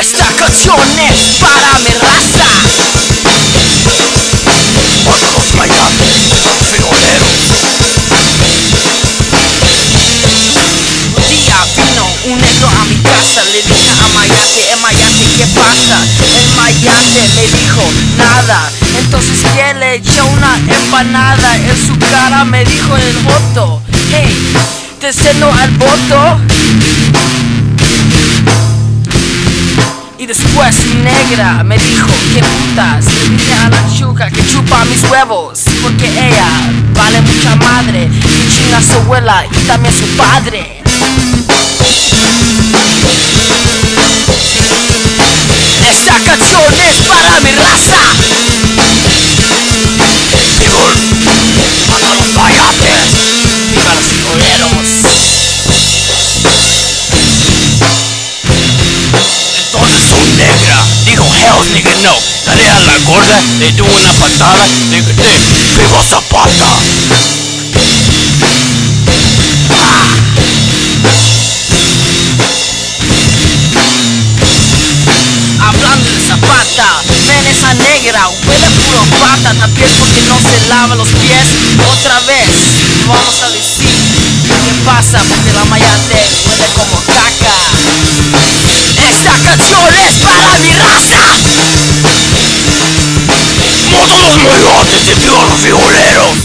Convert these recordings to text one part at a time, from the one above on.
Esta canción es para mi raza. Para los mayates, frijoleros. Un día vino un negro a mi casa, le dije a Mayate, eh Mayate, ¿qué pasa? El Mayate me dijo, nada. Entonces que le echó una empanada en su cara, me dijo el voto, hey, te ceno al voto. Después negra me dijo, qué putas, le dije a la chuca que chupa mis huevos, porque ella vale mucha madre, y chinga su abuela y también su padre. Nigga no. Dale a la gorda, le dio una patada, le grité, viva Zapata. Hablando de zapata, ven esa negra, huele puro pata, también porque no se lava los pies otra vez. Vamos a decir qué pasa porque la mayate huele como caca. Esta canción es para mi raza. Los y viva los frijoleros.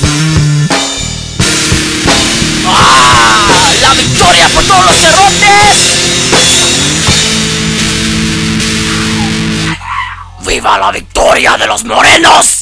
¡Ah! ¡La victoria por todos los cerrotes! ¡Viva la victoria de los morenos!